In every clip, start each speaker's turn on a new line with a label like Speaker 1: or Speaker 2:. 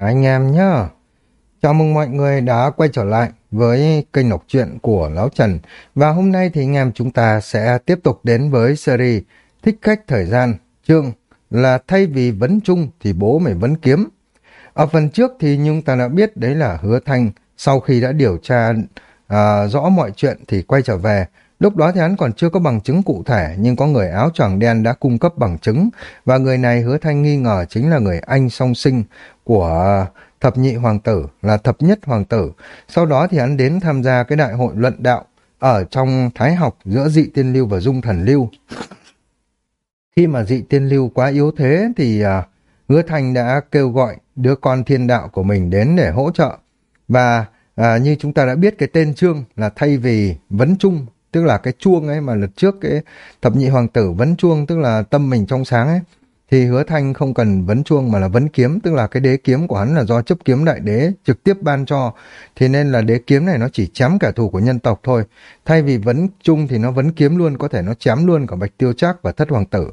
Speaker 1: anh em nhá. Chào mừng mọi người đã quay trở lại với kênh đọc truyện của Lão Trần. Và hôm nay thì anh em chúng ta sẽ tiếp tục đến với series Thích khách thời gian, chương là thay vì vấn chung thì bố mày vấn kiếm. Ở phần trước thì chúng ta đã biết đấy là hứa thanh sau khi đã điều tra à, rõ mọi chuyện thì quay trở về Lúc đó thì hắn còn chưa có bằng chứng cụ thể, nhưng có người áo choàng đen đã cung cấp bằng chứng, và người này hứa thanh nghi ngờ chính là người anh song sinh của thập nhị hoàng tử, là thập nhất hoàng tử. Sau đó thì hắn đến tham gia cái đại hội luận đạo ở trong thái học giữa dị tiên lưu và dung thần lưu. Khi mà dị tiên lưu quá yếu thế thì uh, hứa thanh đã kêu gọi đứa con thiên đạo của mình đến để hỗ trợ. Và À, như chúng ta đã biết cái tên chương là thay vì vấn trung tức là cái chuông ấy mà lần trước cái thập nhị hoàng tử vấn chuông tức là tâm mình trong sáng ấy thì hứa thanh không cần vấn chuông mà là vấn kiếm, tức là cái đế kiếm của hắn là do chấp kiếm đại đế trực tiếp ban cho. Thì nên là đế kiếm này nó chỉ chém cả thù của nhân tộc thôi. Thay vì vấn chung thì nó vấn kiếm luôn, có thể nó chém luôn cả bạch tiêu trác và thất hoàng tử.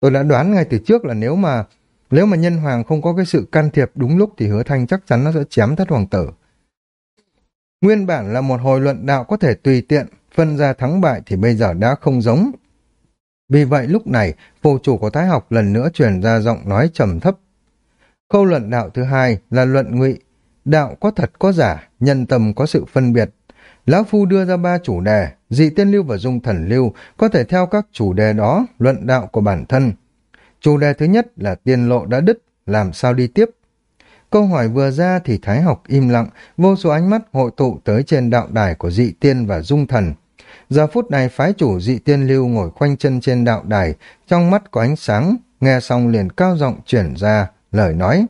Speaker 1: Tôi đã đoán ngay từ trước là nếu mà nếu mà nhân hoàng không có cái sự can thiệp đúng lúc thì hứa thanh chắc chắn nó sẽ chém thất hoàng tử. Nguyên bản là một hồi luận đạo có thể tùy tiện, phân ra thắng bại thì bây giờ đã không giống. Vì vậy lúc này, phù chủ của Thái học lần nữa truyền ra giọng nói trầm thấp. câu luận đạo thứ hai là luận ngụy. Đạo có thật có giả, nhân tâm có sự phân biệt. Lão Phu đưa ra ba chủ đề, dị tiên lưu và dung thần lưu, có thể theo các chủ đề đó, luận đạo của bản thân. Chủ đề thứ nhất là tiên lộ đã đứt, làm sao đi tiếp. Câu hỏi vừa ra thì Thái học im lặng, vô số ánh mắt hội tụ tới trên đạo đài của dị tiên và dung thần. Giờ phút này phái chủ dị tiên lưu ngồi khoanh chân trên đạo đài, trong mắt có ánh sáng, nghe xong liền cao giọng chuyển ra, lời nói.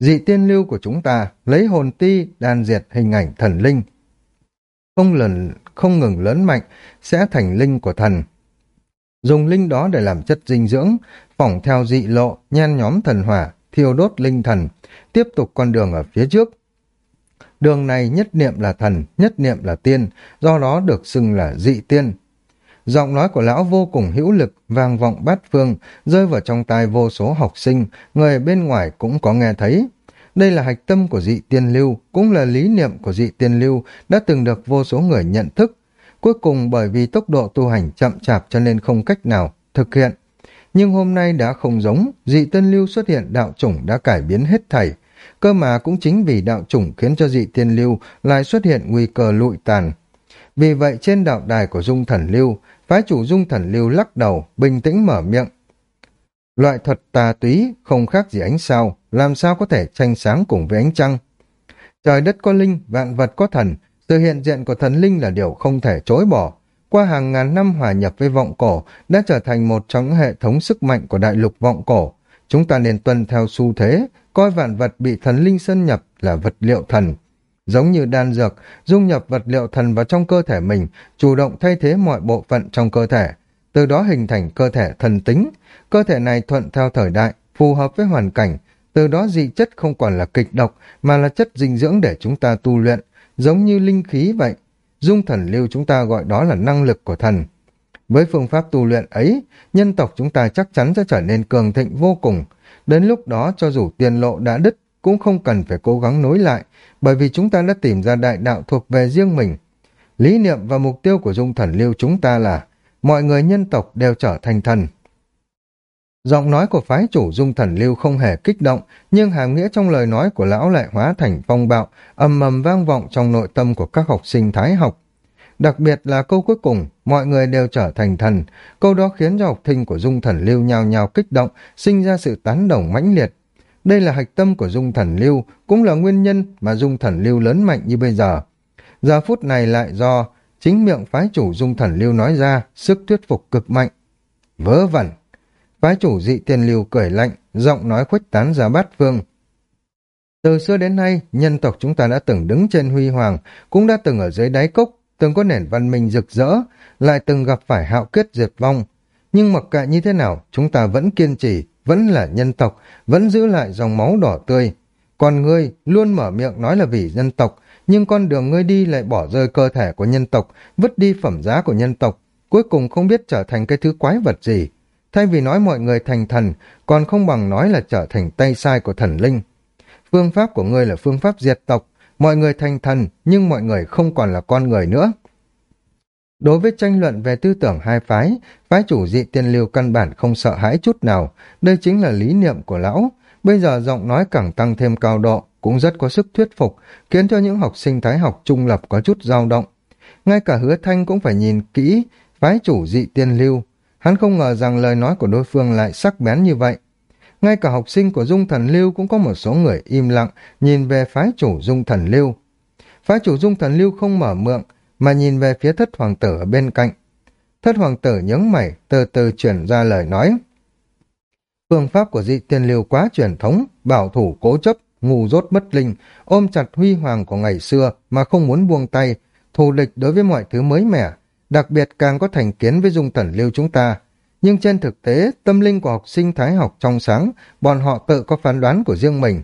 Speaker 1: Dị tiên lưu của chúng ta lấy hồn ti đan diệt hình ảnh thần linh. Không lần không ngừng lớn mạnh, sẽ thành linh của thần. Dùng linh đó để làm chất dinh dưỡng, phỏng theo dị lộ, nhen nhóm thần hỏa, thiêu đốt linh thần, tiếp tục con đường ở phía trước. Đường này nhất niệm là thần, nhất niệm là tiên, do đó được xưng là dị tiên. Giọng nói của lão vô cùng hữu lực, vang vọng bát phương, rơi vào trong tai vô số học sinh, người bên ngoài cũng có nghe thấy. Đây là hạch tâm của dị tiên lưu, cũng là lý niệm của dị tiên lưu, đã từng được vô số người nhận thức. Cuối cùng bởi vì tốc độ tu hành chậm chạp cho nên không cách nào thực hiện. Nhưng hôm nay đã không giống, dị tiên lưu xuất hiện đạo chủng đã cải biến hết thảy, Cơ mà cũng chính vì đạo chủng khiến cho dị tiên lưu lại xuất hiện nguy cơ lụi tàn. Vì vậy trên đạo đài của dung thần lưu, phái chủ dung thần lưu lắc đầu, bình tĩnh mở miệng. Loại thuật tà túy không khác gì ánh sao, làm sao có thể tranh sáng cùng với ánh trăng. Trời đất có linh, vạn vật có thần, sự hiện diện của thần linh là điều không thể chối bỏ. Qua hàng ngàn năm hòa nhập với vọng cổ, đã trở thành một trong hệ thống sức mạnh của đại lục vọng cổ. Chúng ta nên tuân theo xu thế, coi vạn vật bị thần linh xâm nhập là vật liệu thần. Giống như đan dược, dung nhập vật liệu thần vào trong cơ thể mình, chủ động thay thế mọi bộ phận trong cơ thể, từ đó hình thành cơ thể thần tính. Cơ thể này thuận theo thời đại, phù hợp với hoàn cảnh, từ đó dị chất không còn là kịch độc mà là chất dinh dưỡng để chúng ta tu luyện, giống như linh khí vậy. Dung thần lưu chúng ta gọi đó là năng lực của thần. Với phương pháp tu luyện ấy, nhân tộc chúng ta chắc chắn sẽ trở nên cường thịnh vô cùng, Đến lúc đó cho dù tiền lộ đã đứt cũng không cần phải cố gắng nối lại bởi vì chúng ta đã tìm ra đại đạo thuộc về riêng mình. Lý niệm và mục tiêu của dung thần lưu chúng ta là mọi người nhân tộc đều trở thành thần. Giọng nói của phái chủ dung thần lưu không hề kích động, nhưng hàm nghĩa trong lời nói của lão lại hóa thành phong bạo, ầm ầm vang vọng trong nội tâm của các học sinh thái học. Đặc biệt là câu cuối cùng, mọi người đều trở thành thần. Câu đó khiến cho học thinh của dung thần lưu nhào nhào kích động, sinh ra sự tán đồng mãnh liệt. Đây là hạch tâm của dung thần lưu, cũng là nguyên nhân mà dung thần lưu lớn mạnh như bây giờ. Giờ phút này lại do chính miệng phái chủ dung thần lưu nói ra, sức thuyết phục cực mạnh. Vớ vẩn! Phái chủ dị tiền lưu cười lạnh, giọng nói khuếch tán ra bát phương. Từ xưa đến nay, nhân tộc chúng ta đã từng đứng trên huy hoàng, cũng đã từng ở dưới đáy cốc, từng có nền văn minh rực rỡ, lại từng gặp phải hạo kết diệt vong. Nhưng mặc kệ như thế nào, chúng ta vẫn kiên trì, vẫn là nhân tộc, vẫn giữ lại dòng máu đỏ tươi. Còn ngươi luôn mở miệng nói là vì nhân tộc, nhưng con đường ngươi đi lại bỏ rơi cơ thể của nhân tộc, vứt đi phẩm giá của nhân tộc, cuối cùng không biết trở thành cái thứ quái vật gì. Thay vì nói mọi người thành thần, còn không bằng nói là trở thành tay sai của thần linh. phương pháp của ngươi là phương pháp diệt tộc, mọi người thành thần nhưng mọi người không còn là con người nữa. Đối với tranh luận về tư tưởng hai phái, phái chủ dị tiên lưu căn bản không sợ hãi chút nào, đây chính là lý niệm của lão. Bây giờ giọng nói càng tăng thêm cao độ, cũng rất có sức thuyết phục, khiến cho những học sinh thái học trung lập có chút dao động. Ngay cả hứa thanh cũng phải nhìn kỹ phái chủ dị tiên lưu. Hắn không ngờ rằng lời nói của đối phương lại sắc bén như vậy. Ngay cả học sinh của Dung Thần Lưu cũng có một số người im lặng nhìn về phái chủ Dung Thần Lưu. Phái chủ Dung Thần Lưu không mở miệng mà nhìn về phía thất hoàng tử ở bên cạnh. Thất hoàng tử nhướng mày, từ từ chuyển ra lời nói. Phương pháp của dị tiên lưu quá truyền thống, bảo thủ cố chấp, ngu dốt bất linh, ôm chặt huy hoàng của ngày xưa mà không muốn buông tay, thù địch đối với mọi thứ mới mẻ, đặc biệt càng có thành kiến với dung thần lưu chúng ta. Nhưng trên thực tế, tâm linh của học sinh thái học trong sáng, bọn họ tự có phán đoán của riêng mình.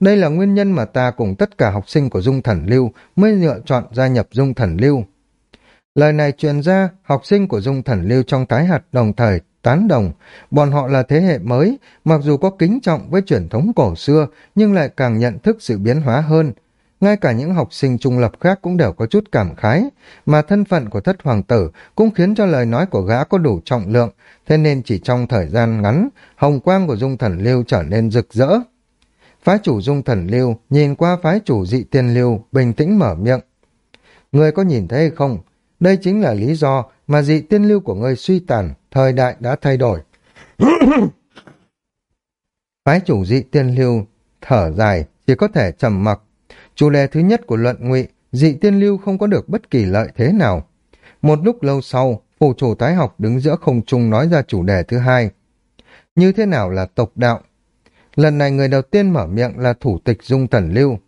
Speaker 1: Đây là nguyên nhân mà ta cùng tất cả học sinh của Dung Thần Lưu mới lựa chọn gia nhập Dung Thần Lưu. Lời này truyền ra, học sinh của Dung Thần Lưu trong tái hạt đồng thời tán đồng, bọn họ là thế hệ mới, mặc dù có kính trọng với truyền thống cổ xưa, nhưng lại càng nhận thức sự biến hóa hơn. Ngay cả những học sinh trung lập khác cũng đều có chút cảm khái, mà thân phận của thất hoàng tử cũng khiến cho lời nói của gã có đủ trọng lượng, thế nên chỉ trong thời gian ngắn, hồng quang của dung thần lưu trở nên rực rỡ. Phái chủ dung thần lưu nhìn qua phái chủ dị tiên lưu, bình tĩnh mở miệng. Người có nhìn thấy không? Đây chính là lý do mà dị tiên lưu của người suy tàn, thời đại đã thay đổi. phái chủ dị tiên lưu thở dài, chỉ có thể trầm mặc. Chủ đề thứ nhất của luận ngụy, dị tiên lưu không có được bất kỳ lợi thế nào. Một lúc lâu sau, phù chủ tái học đứng giữa không trung nói ra chủ đề thứ hai. Như thế nào là tộc đạo? Lần này người đầu tiên mở miệng là thủ tịch Dung Thần Lưu.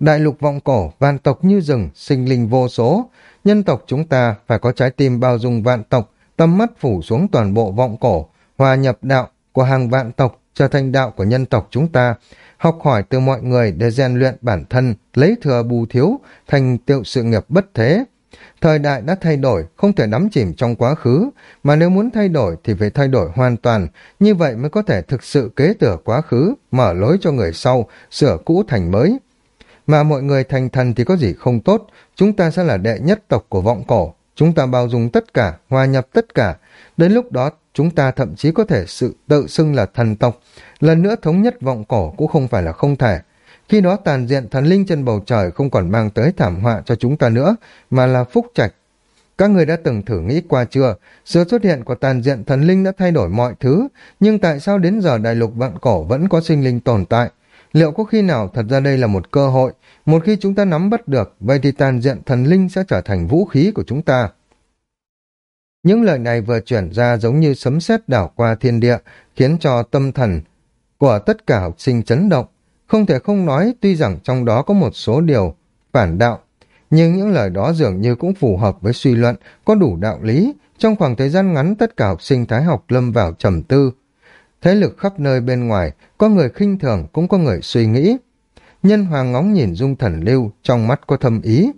Speaker 1: Đại lục vọng cổ, vạn tộc như rừng, sinh linh vô số. Nhân tộc chúng ta phải có trái tim bao dung vạn tộc, tâm mắt phủ xuống toàn bộ vọng cổ, hòa nhập đạo của hàng vạn tộc, trở thành đạo của nhân tộc chúng ta, học hỏi từ mọi người để rèn luyện bản thân, lấy thừa bù thiếu, thành tựu sự nghiệp bất thế. Thời đại đã thay đổi, không thể đắm chìm trong quá khứ, mà nếu muốn thay đổi thì phải thay đổi hoàn toàn, như vậy mới có thể thực sự kế thừa quá khứ, mở lối cho người sau, sửa cũ thành mới. Mà mọi người thành thần thì có gì không tốt, chúng ta sẽ là đệ nhất tộc của vọng cổ, chúng ta bao dung tất cả, hòa nhập tất cả, đến lúc đó chúng ta thậm chí có thể sự tự xưng là thần tộc, lần nữa thống nhất vọng cổ cũng không phải là không thể. Khi đó tàn diện thần linh trên bầu trời không còn mang tới thảm họa cho chúng ta nữa, mà là phúc trạch. Các người đã từng thử nghĩ qua chưa? Sự xuất hiện của tàn diện thần linh đã thay đổi mọi thứ, nhưng tại sao đến giờ đại lục vạn cổ vẫn có sinh linh tồn tại? Liệu có khi nào thật ra đây là một cơ hội? Một khi chúng ta nắm bắt được, vậy thì tàn diện thần linh sẽ trở thành vũ khí của chúng ta. Những lời này vừa chuyển ra giống như sấm sét đảo qua thiên địa, khiến cho tâm thần của tất cả học sinh chấn động. Không thể không nói tuy rằng trong đó có một số điều phản đạo, nhưng những lời đó dường như cũng phù hợp với suy luận, có đủ đạo lý. Trong khoảng thời gian ngắn tất cả học sinh thái học lâm vào trầm tư. Thế lực khắp nơi bên ngoài, có người khinh thường cũng có người suy nghĩ. Nhân hoàng ngóng nhìn dung thần lưu, trong mắt có thâm ý.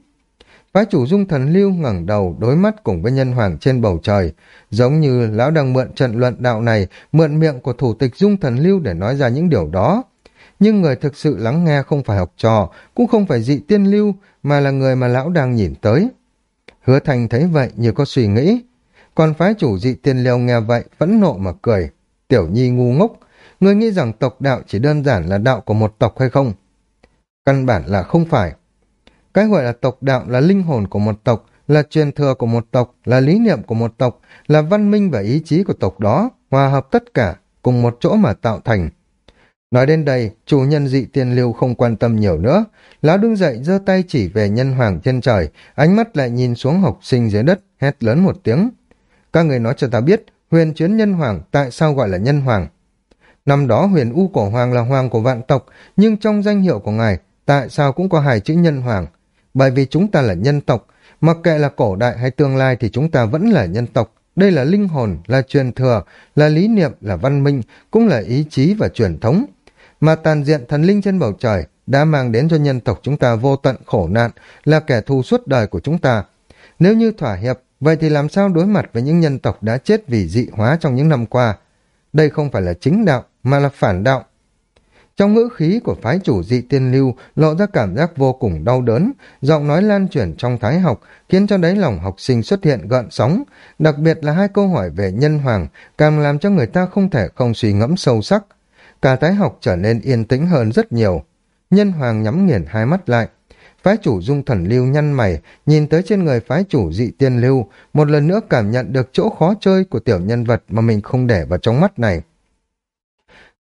Speaker 1: Phái chủ dung thần lưu ngẩng đầu đối mắt cùng với nhân hoàng trên bầu trời, giống như lão đang mượn trận luận đạo này, mượn miệng của thủ tịch dung thần lưu để nói ra những điều đó nhưng người thực sự lắng nghe không phải học trò, cũng không phải dị tiên lưu, mà là người mà lão đang nhìn tới. Hứa thành thấy vậy như có suy nghĩ, còn phái chủ dị tiên lưu nghe vậy phẫn nộ mà cười. Tiểu nhi ngu ngốc, người nghĩ rằng tộc đạo chỉ đơn giản là đạo của một tộc hay không? Căn bản là không phải. Cái gọi là tộc đạo là linh hồn của một tộc, là truyền thừa của một tộc, là lý niệm của một tộc, là văn minh và ý chí của tộc đó, hòa hợp tất cả, cùng một chỗ mà tạo thành. Nói đến đây, chủ nhân dị tiên lưu không quan tâm nhiều nữa. Lão đứng dậy giơ tay chỉ về nhân hoàng trên trời, ánh mắt lại nhìn xuống học sinh dưới đất, hét lớn một tiếng. Các người nói cho ta biết, huyền chuyến nhân hoàng tại sao gọi là nhân hoàng? Năm đó huyền U cổ hoàng là hoàng của vạn tộc, nhưng trong danh hiệu của ngài, tại sao cũng có hai chữ nhân hoàng? Bởi vì chúng ta là nhân tộc, mặc kệ là cổ đại hay tương lai thì chúng ta vẫn là nhân tộc. Đây là linh hồn, là truyền thừa, là lý niệm, là văn minh, cũng là ý chí và truyền thống mà tàn diện thần linh trên bầu trời đã mang đến cho nhân tộc chúng ta vô tận khổ nạn, là kẻ thù suốt đời của chúng ta. Nếu như thỏa hiệp, vậy thì làm sao đối mặt với những nhân tộc đã chết vì dị hóa trong những năm qua? Đây không phải là chính đạo, mà là phản đạo. Trong ngữ khí của phái chủ dị tiên lưu lộ ra cảm giác vô cùng đau đớn, giọng nói lan truyền trong thái học khiến cho đáy lòng học sinh xuất hiện gợn sóng, đặc biệt là hai câu hỏi về nhân hoàng càng làm cho người ta không thể không suy ngẫm sâu sắc. Cả thái học trở nên yên tĩnh hơn rất nhiều. Nhân hoàng nhắm nghiền hai mắt lại. Phái chủ dung thần lưu nhăn mày, nhìn tới trên người phái chủ dị tiên lưu, một lần nữa cảm nhận được chỗ khó chơi của tiểu nhân vật mà mình không để vào trong mắt này.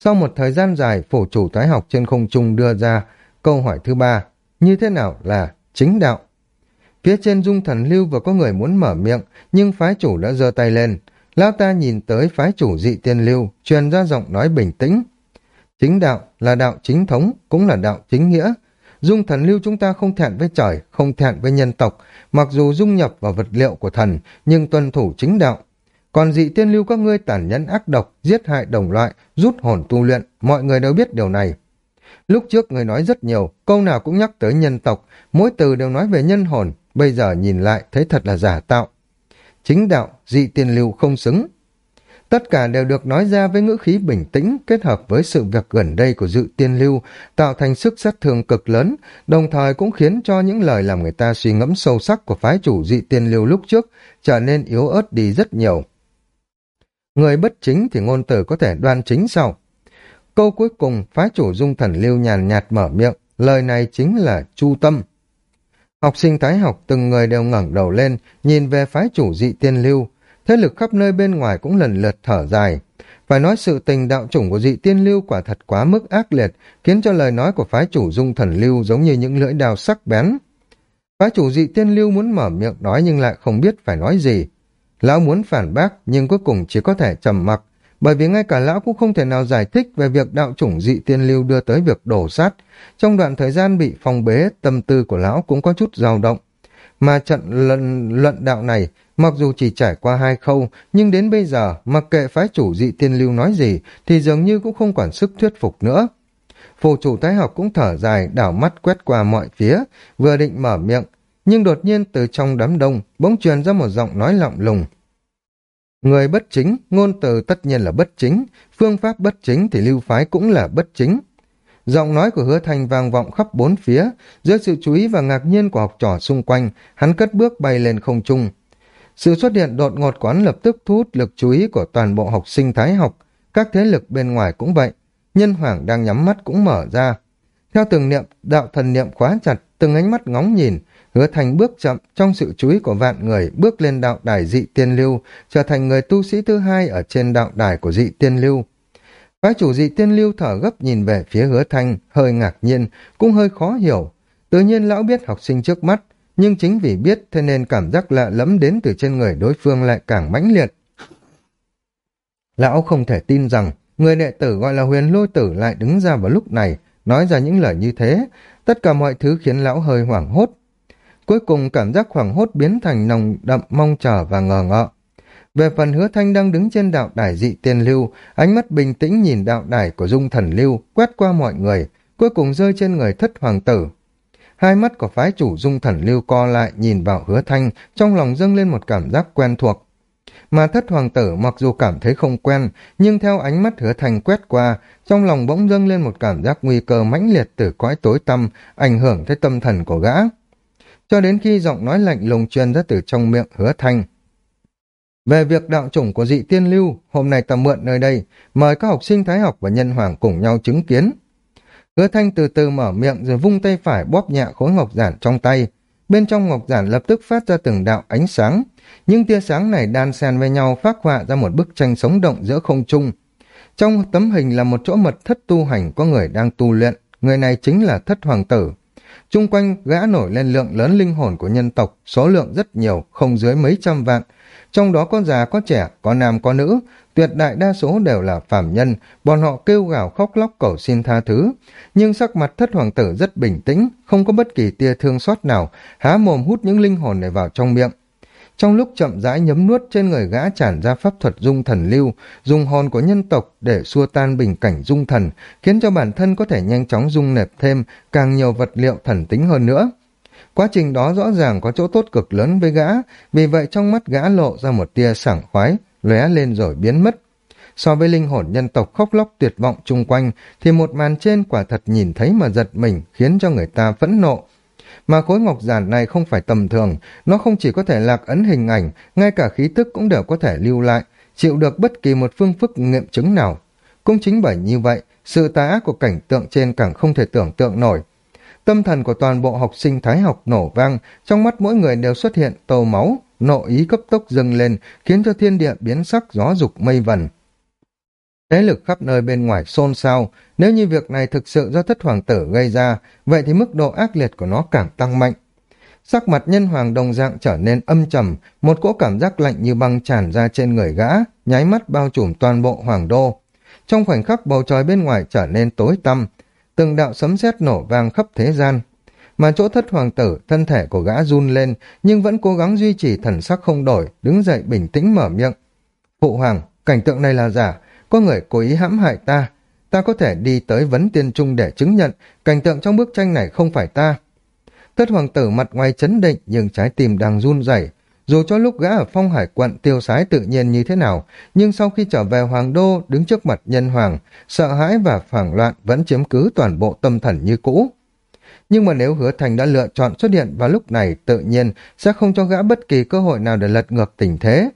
Speaker 1: Sau một thời gian dài, phổ chủ thái học trên không trung đưa ra câu hỏi thứ ba, như thế nào là chính đạo? Phía trên dung thần lưu vừa có người muốn mở miệng, nhưng phái chủ đã giơ tay lên. Lão ta nhìn tới phái chủ dị tiên lưu, truyền ra giọng nói bình tĩnh. Chính đạo là đạo chính thống, cũng là đạo chính nghĩa. Dung thần lưu chúng ta không thẹn với trời, không thẹn với nhân tộc, mặc dù dung nhập vào vật liệu của thần, nhưng tuân thủ chính đạo. Còn dị tiên lưu các ngươi tàn nhẫn ác độc, giết hại đồng loại, rút hồn tu luyện, mọi người đều biết điều này. Lúc trước người nói rất nhiều, câu nào cũng nhắc tới nhân tộc, mỗi từ đều nói về nhân hồn, bây giờ nhìn lại thấy thật là giả tạo. Chính đạo, dị tiên lưu không xứng. Tất cả đều được nói ra với ngữ khí bình tĩnh kết hợp với sự việc gần đây của dự tiên lưu, tạo thành sức sát thương cực lớn, đồng thời cũng khiến cho những lời làm người ta suy ngẫm sâu sắc của phái chủ dị tiên lưu lúc trước trở nên yếu ớt đi rất nhiều. Người bất chính thì ngôn từ có thể đoan chính sau Câu cuối cùng, phái chủ dung thần lưu nhàn nhạt mở miệng, lời này chính là chu tâm. Học sinh thái học từng người đều ngẩng đầu lên, nhìn về phái chủ dị tiên lưu. Thế lực khắp nơi bên ngoài cũng lần lượt thở dài. Phải nói sự tình đạo chủng của dị tiên lưu quả thật quá mức ác liệt, khiến cho lời nói của phái chủ dung thần lưu giống như những lưỡi đao sắc bén. Phái chủ dị tiên lưu muốn mở miệng nói nhưng lại không biết phải nói gì. Lão muốn phản bác nhưng cuối cùng chỉ có thể trầm mặc, bởi vì ngay cả lão cũng không thể nào giải thích về việc đạo chủng dị tiên lưu đưa tới việc đổ sát. Trong đoạn thời gian bị phong bế, tâm tư của lão cũng có chút dao động. Mà trận luận, luận đạo này, mặc dù chỉ trải qua hai khâu, nhưng đến bây giờ, mặc kệ phái chủ dị tiên lưu nói gì, thì dường như cũng không còn sức thuyết phục nữa. Phù chủ thái học cũng thở dài, đảo mắt quét qua mọi phía, vừa định mở miệng, nhưng đột nhiên từ trong đám đông bỗng truyền ra một giọng nói lọng lùng. Người bất chính, ngôn từ tất nhiên là bất chính, phương pháp bất chính thì lưu phái cũng là bất chính. Giọng nói của hứa thành vang vọng khắp bốn phía, dưới sự chú ý và ngạc nhiên của học trò xung quanh, hắn cất bước bay lên không trung. Sự xuất hiện đột ngột quán lập tức thu hút lực chú ý của toàn bộ học sinh thái học, các thế lực bên ngoài cũng vậy. Nhân hoàng đang nhắm mắt cũng mở ra. Theo từng niệm, đạo thần niệm khóa chặt, từng ánh mắt ngóng nhìn, Hứa thành bước chậm trong sự chú ý của vạn người bước lên đạo đài dị tiên lưu, trở thành người tu sĩ thứ hai ở trên đạo đài của dị tiên lưu. Phái chủ dị tiên lưu thở gấp nhìn về phía hứa thanh, hơi ngạc nhiên, cũng hơi khó hiểu. Tự nhiên lão biết học sinh trước mắt, nhưng chính vì biết thế nên cảm giác lạ lẫm đến từ trên người đối phương lại càng mãnh liệt. Lão không thể tin rằng người đệ tử gọi là huyền lôi tử lại đứng ra vào lúc này, nói ra những lời như thế. Tất cả mọi thứ khiến lão hơi hoảng hốt, Cuối cùng cảm giác hoảng hốt biến thành nồng đậm mong chờ và ngờ ngợ. Về phần hứa thanh đang đứng trên đạo đài dị tiên lưu, ánh mắt bình tĩnh nhìn đạo đài của dung thần lưu, quét qua mọi người, cuối cùng rơi trên người thất hoàng tử. Hai mắt của phái chủ dung thần lưu co lại nhìn vào hứa thanh, trong lòng dâng lên một cảm giác quen thuộc. Mà thất hoàng tử mặc dù cảm thấy không quen, nhưng theo ánh mắt hứa thanh quét qua, trong lòng bỗng dâng lên một cảm giác nguy cơ mãnh liệt từ cõi tối tâm ảnh hưởng tới tâm thần của gã cho đến khi giọng nói lạnh lùng truyền ra từ trong miệng hứa thanh. Về việc đạo chủng của dị tiên lưu, hôm nay ta mượn nơi đây, mời các học sinh thái học và nhân hoàng cùng nhau chứng kiến. Hứa thanh từ từ mở miệng rồi vung tay phải bóp nhẹ khối ngọc giản trong tay. Bên trong ngọc giản lập tức phát ra từng đạo ánh sáng. Những tia sáng này đan xen với nhau phát họa ra một bức tranh sống động giữa không trung. Trong tấm hình là một chỗ mật thất tu hành có người đang tu luyện. Người này chính là thất hoàng tử. Trung quanh gã nổi lên lượng lớn linh hồn của nhân tộc, số lượng rất nhiều, không dưới mấy trăm vạn. Trong đó có già, có trẻ, có nam, có nữ, tuyệt đại đa số đều là phạm nhân, bọn họ kêu gào khóc lóc cầu xin tha thứ. Nhưng sắc mặt thất hoàng tử rất bình tĩnh, không có bất kỳ tia thương xót nào, há mồm hút những linh hồn này vào trong miệng. Trong lúc chậm rãi nhấm nuốt trên người gã tràn ra pháp thuật dung thần lưu, dùng hồn của nhân tộc để xua tan bình cảnh dung thần, khiến cho bản thân có thể nhanh chóng dung nệp thêm càng nhiều vật liệu thần tính hơn nữa. Quá trình đó rõ ràng có chỗ tốt cực lớn với gã, vì vậy trong mắt gã lộ ra một tia sảng khoái, lóe lên rồi biến mất. So với linh hồn nhân tộc khóc lóc tuyệt vọng chung quanh, thì một màn trên quả thật nhìn thấy mà giật mình, khiến cho người ta phẫn nộ. Mà khối ngọc giản này không phải tầm thường, nó không chỉ có thể lạc ấn hình ảnh, ngay cả khí tức cũng đều có thể lưu lại, chịu được bất kỳ một phương phức nghiệm chứng nào. Cũng chính bởi như vậy, sự tà ác của cảnh tượng trên càng không thể tưởng tượng nổi. Tâm thần của toàn bộ học sinh thái học nổ vang, trong mắt mỗi người đều xuất hiện tàu máu, nội ý cấp tốc dâng lên, khiến cho thiên địa biến sắc gió dục mây vần. Thế lực khắp nơi bên ngoài xôn xao, nếu như việc này thực sự do thất hoàng tử gây ra, vậy thì mức độ ác liệt của nó càng tăng mạnh. Sắc mặt nhân hoàng đồng dạng trở nên âm trầm, một cỗ cảm giác lạnh như băng tràn ra trên người gã, nháy mắt bao trùm toàn bộ hoàng đô. Trong khoảnh khắc bầu trời bên ngoài trở nên tối tăm, từng đạo sấm sét nổ vang khắp thế gian. Mà chỗ thất hoàng tử, thân thể của gã run lên, nhưng vẫn cố gắng duy trì thần sắc không đổi, đứng dậy bình tĩnh mở miệng. Phụ hoàng, cảnh tượng này là giả, có người cố ý hãm hại ta. Ta có thể đi tới vấn tiên trung để chứng nhận, cảnh tượng trong bức tranh này không phải ta. Thất hoàng tử mặt ngoài chấn định nhưng trái tim đang run rẩy. Dù cho lúc gã ở phong hải quận tiêu sái tự nhiên như thế nào, nhưng sau khi trở về hoàng đô đứng trước mặt nhân hoàng, sợ hãi và phản loạn vẫn chiếm cứ toàn bộ tâm thần như cũ. Nhưng mà nếu hứa thành đã lựa chọn xuất hiện vào lúc này tự nhiên sẽ không cho gã bất kỳ cơ hội nào để lật ngược tình thế.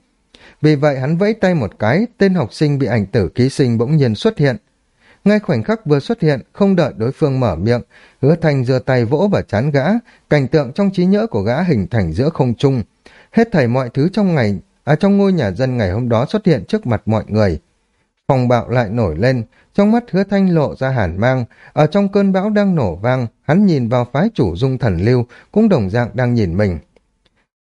Speaker 1: Vì vậy hắn vẫy tay một cái, tên học sinh bị ảnh tử ký sinh bỗng nhiên xuất hiện. Ngay khoảnh khắc vừa xuất hiện, không đợi đối phương mở miệng, hứa thanh giơ tay vỗ vào chán gã, cảnh tượng trong trí nhớ của gã hình thành giữa không trung. Hết thảy mọi thứ trong ngày, à trong ngôi nhà dân ngày hôm đó xuất hiện trước mặt mọi người. Phòng bạo lại nổi lên, trong mắt hứa thanh lộ ra hàn mang, ở trong cơn bão đang nổ vang, hắn nhìn vào phái chủ dung thần lưu, cũng đồng dạng đang nhìn mình.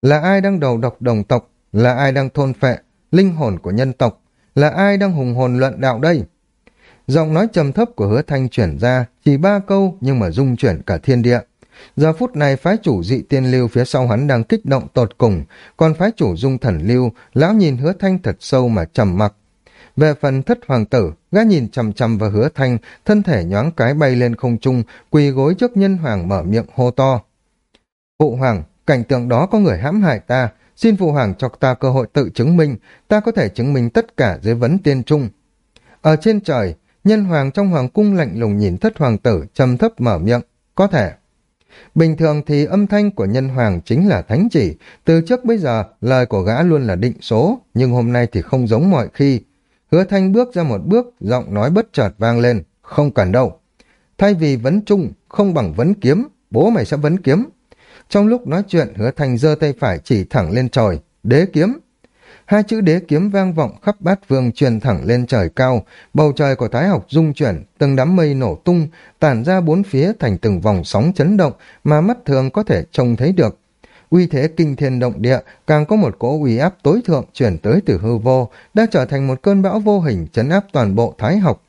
Speaker 1: Là ai đang đầu độc đồng tộc, là ai đang thôn phệ, linh hồn của nhân tộc, là ai đang hùng hồn luận đạo đây? Giọng nói trầm thấp của hứa thanh chuyển ra, chỉ ba câu nhưng mà dung chuyển cả thiên địa. Giờ phút này phái chủ dị tiên lưu phía sau hắn đang kích động tột cùng, còn phái chủ dung thần lưu, lão nhìn hứa thanh thật sâu mà trầm mặc. Về phần thất hoàng tử, gã nhìn chằm chằm vào hứa thanh, thân thể nhoáng cái bay lên không trung, quỳ gối trước nhân hoàng mở miệng hô to. Phụ hoàng, cảnh tượng đó có người hãm hại ta, xin phụ hoàng cho ta cơ hội tự chứng minh, ta có thể chứng minh tất cả dưới vấn tiên trung. Ở trên trời, nhân hoàng trong hoàng cung lạnh lùng nhìn thất hoàng tử, trầm thấp mở miệng, có thể. Bình thường thì âm thanh của nhân hoàng chính là thánh chỉ, từ trước bây giờ lời của gã luôn là định số, nhưng hôm nay thì không giống mọi khi. Hứa thanh bước ra một bước, giọng nói bất chợt vang lên, không cần đâu. Thay vì vấn trung, không bằng vấn kiếm, bố mày sẽ vấn kiếm. Trong lúc nói chuyện, hứa thành giơ tay phải chỉ thẳng lên trời, đế kiếm. Hai chữ đế kiếm vang vọng khắp bát vương truyền thẳng lên trời cao, bầu trời của thái học rung chuyển, từng đám mây nổ tung, tản ra bốn phía thành từng vòng sóng chấn động mà mắt thường có thể trông thấy được. Uy thế kinh thiên động địa, càng có một cỗ uy áp tối thượng chuyển tới từ hư vô, đã trở thành một cơn bão vô hình chấn áp toàn bộ thái học.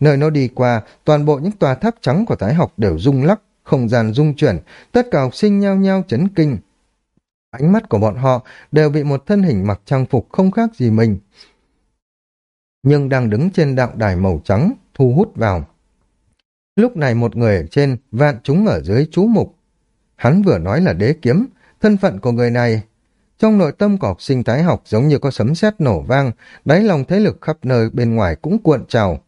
Speaker 1: Nơi nó đi qua, toàn bộ những tòa tháp trắng của thái học đều rung lắc, không gian rung chuyển, tất cả học sinh nhao nhao chấn kinh. Ánh mắt của bọn họ đều bị một thân hình mặc trang phục không khác gì mình. Nhưng đang đứng trên đạo đài màu trắng, thu hút vào. Lúc này một người ở trên, vạn chúng ở dưới chú mục. Hắn vừa nói là đế kiếm, thân phận của người này. Trong nội tâm của học sinh thái học giống như có sấm sét nổ vang, đáy lòng thế lực khắp nơi bên ngoài cũng cuộn trào.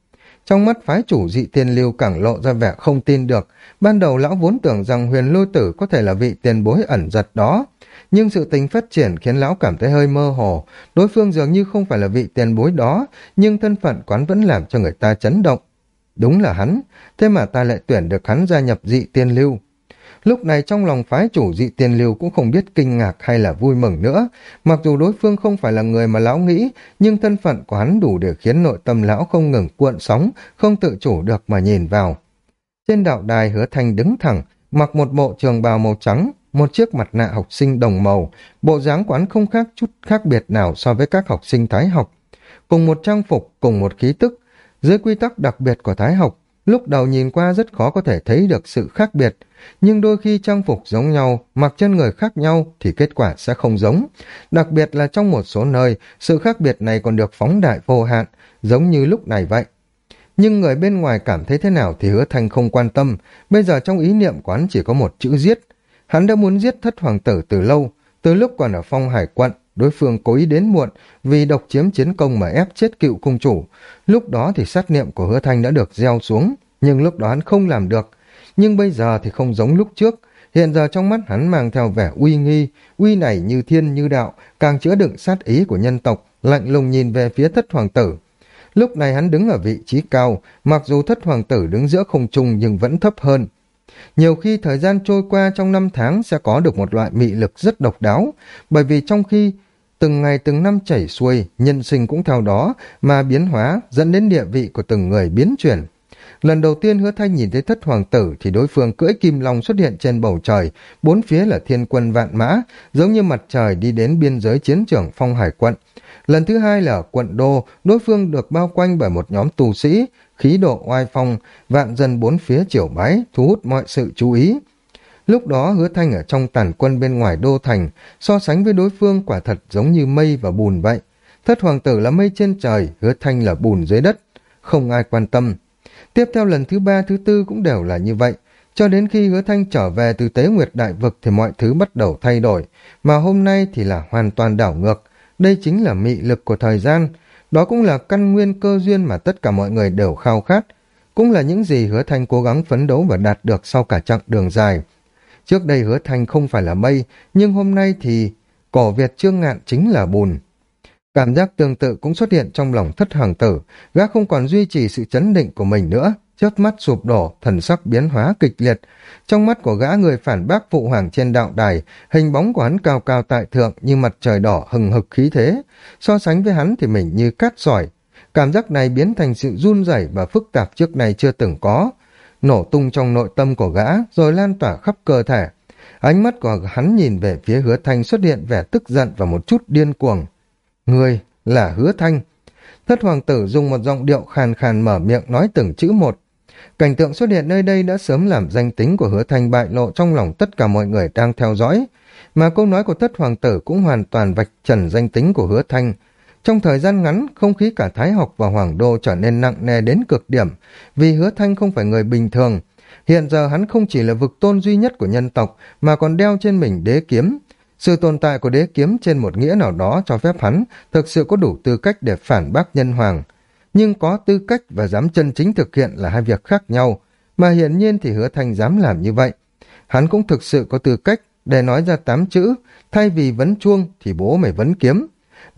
Speaker 1: Trong mắt phái chủ dị tiên lưu càng lộ ra vẻ không tin được, ban đầu lão vốn tưởng rằng huyền lôi tử có thể là vị tiền bối ẩn giật đó, nhưng sự tình phát triển khiến lão cảm thấy hơi mơ hồ, đối phương dường như không phải là vị tiền bối đó, nhưng thân phận quán vẫn làm cho người ta chấn động. Đúng là hắn, thế mà ta lại tuyển được hắn gia nhập dị tiên lưu. Lúc này trong lòng phái chủ dị tiên lưu cũng không biết kinh ngạc hay là vui mừng nữa, mặc dù đối phương không phải là người mà lão nghĩ, nhưng thân phận của hắn đủ để khiến nội tâm lão không ngừng cuộn sóng, không tự chủ được mà nhìn vào. Trên đạo đài hứa thanh đứng thẳng, mặc một bộ trường bào màu trắng, một chiếc mặt nạ học sinh đồng màu, bộ dáng quán không khác chút khác biệt nào so với các học sinh thái học. Cùng một trang phục, cùng một khí tức, dưới quy tắc đặc biệt của thái học, lúc đầu nhìn qua rất khó có thể thấy được sự khác biệt, nhưng đôi khi trang phục giống nhau, mặc chân người khác nhau thì kết quả sẽ không giống. Đặc biệt là trong một số nơi, sự khác biệt này còn được phóng đại vô hạn, giống như lúc này vậy. Nhưng người bên ngoài cảm thấy thế nào thì hứa thanh không quan tâm, bây giờ trong ý niệm quán chỉ có một chữ giết. Hắn đã muốn giết thất hoàng tử từ lâu, từ lúc còn ở phong hải quận, đối phương cố ý đến muộn vì độc chiếm chiến công mà ép chết cựu cung chủ. Lúc đó thì sát niệm của hứa thanh đã được gieo xuống, nhưng lúc đó hắn không làm được. Nhưng bây giờ thì không giống lúc trước, hiện giờ trong mắt hắn mang theo vẻ uy nghi, uy này như thiên như đạo, càng chữa đựng sát ý của nhân tộc, lạnh lùng nhìn về phía thất hoàng tử. Lúc này hắn đứng ở vị trí cao, mặc dù thất hoàng tử đứng giữa không trung nhưng vẫn thấp hơn. Nhiều khi thời gian trôi qua trong năm tháng sẽ có được một loại mị lực rất độc đáo, bởi vì trong khi từng ngày từng năm chảy xuôi, nhân sinh cũng theo đó mà biến hóa dẫn đến địa vị của từng người biến chuyển. Lần đầu tiên hứa thanh nhìn thấy thất hoàng tử thì đối phương cưỡi kim long xuất hiện trên bầu trời, bốn phía là thiên quân vạn mã, giống như mặt trời đi đến biên giới chiến trường phong hải quận. Lần thứ hai là ở quận đô, đối phương được bao quanh bởi một nhóm tù sĩ, khí độ oai phong, vạn dân bốn phía triều bái, thu hút mọi sự chú ý. Lúc đó hứa thanh ở trong tàn quân bên ngoài đô thành, so sánh với đối phương quả thật giống như mây và bùn vậy. Thất hoàng tử là mây trên trời, hứa thanh là bùn dưới đất. Không ai quan tâm. Tiếp theo lần thứ ba, thứ tư cũng đều là như vậy. Cho đến khi hứa thanh trở về từ tế nguyệt đại vực thì mọi thứ bắt đầu thay đổi. Mà hôm nay thì là hoàn toàn đảo ngược. Đây chính là mị lực của thời gian. Đó cũng là căn nguyên cơ duyên mà tất cả mọi người đều khao khát. Cũng là những gì hứa thanh cố gắng phấn đấu và đạt được sau cả chặng đường dài. Trước đây hứa thanh không phải là mây, nhưng hôm nay thì cổ Việt trương ngạn chính là bùn. Cảm giác tương tự cũng xuất hiện trong lòng thất hoàng tử, gã không còn duy trì sự chấn định của mình nữa, chớp mắt sụp đổ, thần sắc biến hóa kịch liệt. Trong mắt của gã người phản bác phụ hoàng trên đạo đài, hình bóng của hắn cao cao tại thượng như mặt trời đỏ hừng hực khí thế. So sánh với hắn thì mình như cát sỏi. Cảm giác này biến thành sự run rẩy và phức tạp trước này chưa từng có. Nổ tung trong nội tâm của gã, rồi lan tỏa khắp cơ thể. Ánh mắt của hắn nhìn về phía hứa thanh xuất hiện vẻ tức giận và một chút điên cuồng. Người là hứa thanh. Thất hoàng tử dùng một giọng điệu khàn khàn mở miệng nói từng chữ một. Cảnh tượng xuất hiện nơi đây đã sớm làm danh tính của hứa thanh bại lộ trong lòng tất cả mọi người đang theo dõi. Mà câu nói của thất hoàng tử cũng hoàn toàn vạch trần danh tính của hứa thanh. Trong thời gian ngắn, không khí cả Thái học và Hoàng Đô trở nên nặng nề đến cực điểm, vì hứa thanh không phải người bình thường. Hiện giờ hắn không chỉ là vực tôn duy nhất của nhân tộc, mà còn đeo trên mình đế kiếm, sự tồn tại của đế kiếm trên một nghĩa nào đó cho phép hắn thực sự có đủ tư cách để phản bác nhân hoàng. Nhưng có tư cách và dám chân chính thực hiện là hai việc khác nhau, mà hiển nhiên thì hứa thanh dám làm như vậy. Hắn cũng thực sự có tư cách để nói ra tám chữ, thay vì vấn chuông thì bố mày vấn kiếm.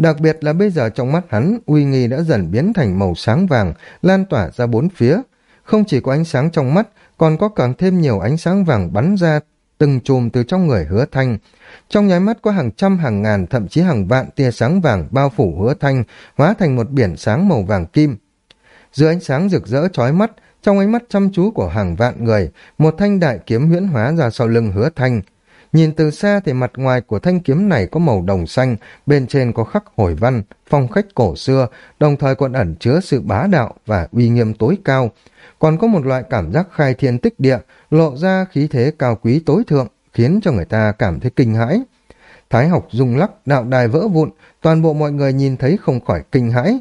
Speaker 1: Đặc biệt là bây giờ trong mắt hắn, uy nghi đã dần biến thành màu sáng vàng, lan tỏa ra bốn phía. Không chỉ có ánh sáng trong mắt, còn có càng thêm nhiều ánh sáng vàng bắn ra từng chùm từ trong người hứa thanh, trong nháy mắt có hàng trăm hàng ngàn thậm chí hàng vạn tia sáng vàng bao phủ hứa thanh, hóa thành một biển sáng màu vàng kim. Dưới ánh sáng rực rỡ chói mắt, trong ánh mắt chăm chú của hàng vạn người, một thanh đại kiếm huyễn hóa ra sau lưng hứa thanh. Nhìn từ xa thì mặt ngoài của thanh kiếm này có màu đồng xanh, bên trên có khắc hồi văn, phong khách cổ xưa, đồng thời còn ẩn chứa sự bá đạo và uy nghiêm tối cao. Còn có một loại cảm giác khai thiên tích địa, lộ ra khí thế cao quý tối thượng khiến cho người ta cảm thấy kinh hãi. Thái học rung lắc, đạo đài vỡ vụn, toàn bộ mọi người nhìn thấy không khỏi kinh hãi.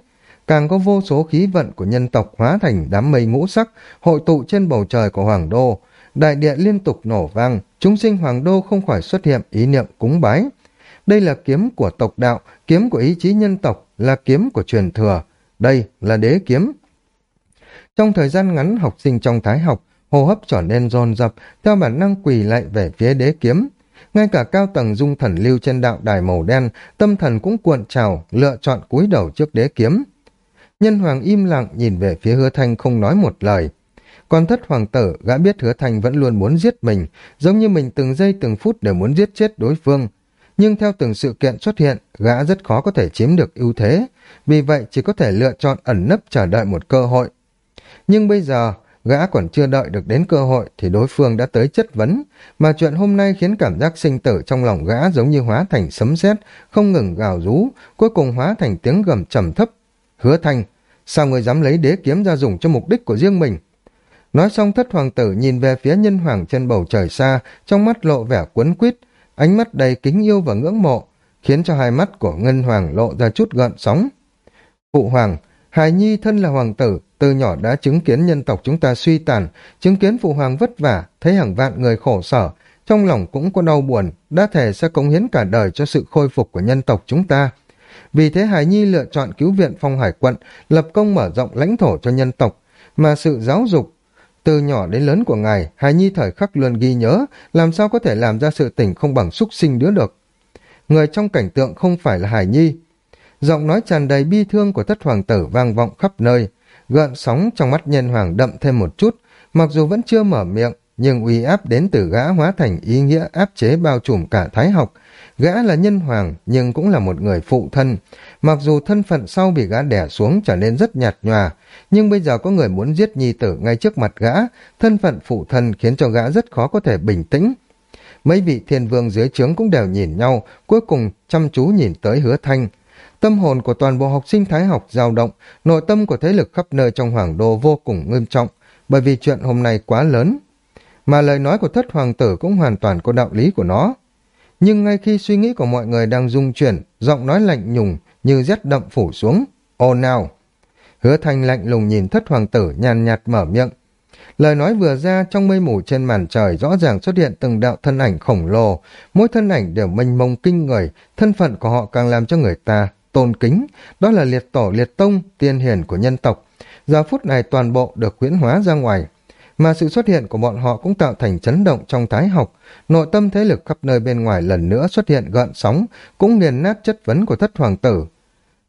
Speaker 1: Càng có vô số khí vận của nhân tộc hóa thành đám mây ngũ sắc, hội tụ trên bầu trời của Hoàng Đô. Đại địa liên tục nổ vang, chúng sinh Hoàng Đô không khỏi xuất hiện ý niệm cúng bái. Đây là kiếm của tộc đạo, kiếm của ý chí nhân tộc, là kiếm của truyền thừa. Đây là đế kiếm. Trong thời gian ngắn học sinh trong thái học hô hấp trở nên dồn dập, theo bản năng quỳ lại về phía đế kiếm. Ngay cả cao tầng dung thần lưu trên đạo đài màu đen, tâm thần cũng cuộn trào, lựa chọn cúi đầu trước đế kiếm. Nhân hoàng im lặng nhìn về phía hứa thanh không nói một lời. Còn thất hoàng tử, gã biết hứa thanh vẫn luôn muốn giết mình, giống như mình từng giây từng phút đều muốn giết chết đối phương. Nhưng theo từng sự kiện xuất hiện, gã rất khó có thể chiếm được ưu thế, vì vậy chỉ có thể lựa chọn ẩn nấp chờ đợi một cơ hội. Nhưng bây giờ, Gã còn chưa đợi được đến cơ hội thì đối phương đã tới chất vấn, mà chuyện hôm nay khiến cảm giác sinh tử trong lòng gã giống như hóa thành sấm sét, không ngừng gào rú, cuối cùng hóa thành tiếng gầm trầm thấp. Hứa thanh, sao người dám lấy đế kiếm ra dùng cho mục đích của riêng mình? Nói xong thất hoàng tử nhìn về phía nhân hoàng trên bầu trời xa, trong mắt lộ vẻ quấn quýt, ánh mắt đầy kính yêu và ngưỡng mộ, khiến cho hai mắt của ngân hoàng lộ ra chút gợn sóng. Phụ hoàng, hài nhi thân là hoàng tử, từ nhỏ đã chứng kiến nhân tộc chúng ta suy tàn, chứng kiến phụ hoàng vất vả, thấy hàng vạn người khổ sở, trong lòng cũng có đau buồn, đã thể sẽ cống hiến cả đời cho sự khôi phục của nhân tộc chúng ta. Vì thế Hải Nhi lựa chọn cứu viện phong hải quận, lập công mở rộng lãnh thổ cho nhân tộc, mà sự giáo dục từ nhỏ đến lớn của ngài, Hải Nhi thời khắc luôn ghi nhớ, làm sao có thể làm ra sự tỉnh không bằng xúc sinh đứa được. Người trong cảnh tượng không phải là Hải Nhi. Giọng nói tràn đầy bi thương của thất hoàng tử vang vọng khắp nơi, gợn sóng trong mắt nhân hoàng đậm thêm một chút, mặc dù vẫn chưa mở miệng, nhưng uy áp đến từ gã hóa thành ý nghĩa áp chế bao trùm cả thái học. Gã là nhân hoàng, nhưng cũng là một người phụ thân. Mặc dù thân phận sau bị gã đẻ xuống trở nên rất nhạt nhòa, nhưng bây giờ có người muốn giết nhi tử ngay trước mặt gã, thân phận phụ thân khiến cho gã rất khó có thể bình tĩnh. Mấy vị thiên vương dưới trướng cũng đều nhìn nhau, cuối cùng chăm chú nhìn tới hứa thanh. Tâm hồn của toàn bộ học sinh thái học dao động, nội tâm của thế lực khắp nơi trong hoàng đô vô cùng nghiêm trọng, bởi vì chuyện hôm nay quá lớn. Mà lời nói của thất hoàng tử cũng hoàn toàn có đạo lý của nó. Nhưng ngay khi suy nghĩ của mọi người đang rung chuyển, giọng nói lạnh nhùng như rét đậm phủ xuống. Ô nào! Hứa thanh lạnh lùng nhìn thất hoàng tử nhàn nhạt mở miệng. Lời nói vừa ra trong mây mù trên màn trời rõ ràng xuất hiện từng đạo thân ảnh khổng lồ, mỗi thân ảnh đều mênh mông kinh người, thân phận của họ càng làm cho người ta tôn kính, đó là liệt tổ liệt tông, tiên hiền của nhân tộc. Giờ phút này toàn bộ được huyễn hóa ra ngoài, mà sự xuất hiện của bọn họ cũng tạo thành chấn động trong thái học, nội tâm thế lực khắp nơi bên ngoài lần nữa xuất hiện gợn sóng, cũng nghiền nát chất vấn của thất hoàng tử.